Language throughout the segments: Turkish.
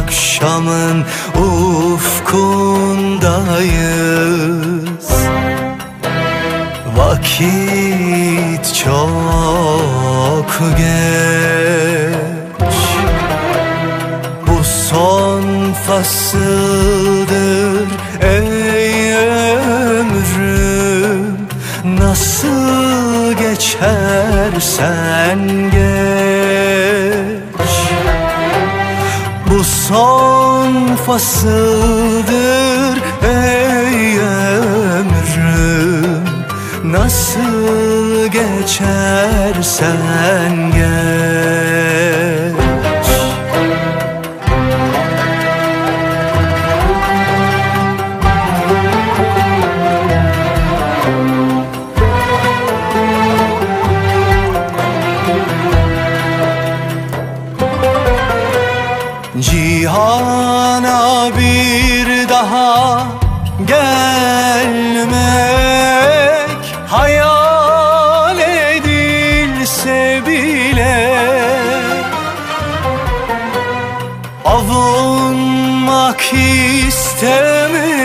akşamın ufkundayız. Vakit çok geç. Bu son fasıldır ey ömrüm. Nasıl geçersen geç son fasıldır ey ömrüm. Nasıl geçersen geç Avunmak istemeyiz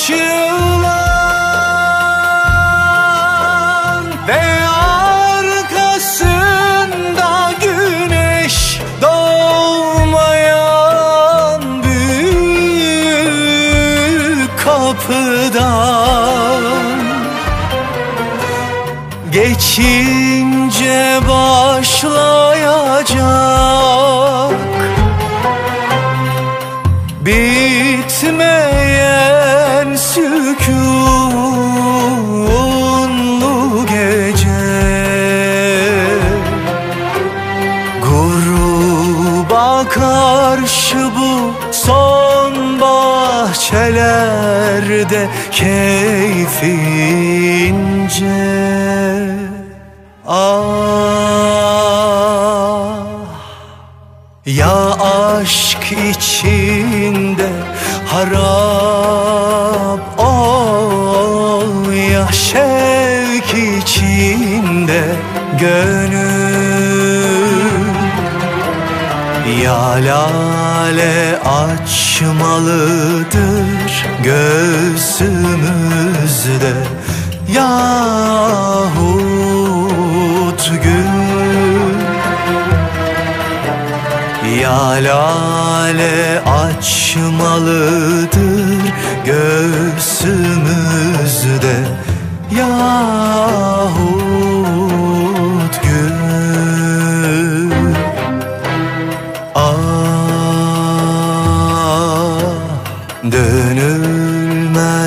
açılan Ve arkasında güneş doğmayan büyük kapıdan. Geçince başlayacak Bitmeyen sükunlu gece. Gruba karşı bu son bahçelerde keyfince. Ah ya aşk içinde harap gönül. Ya lale açmalıdır göğsümüzde. Yahut gül. Ya lale açmalıdır göğsümüzde. Yahut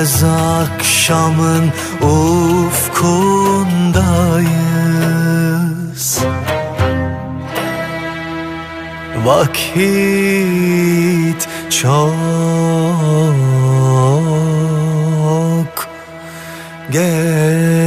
dönülmez akşamın ufkundayız. Vakit çok geç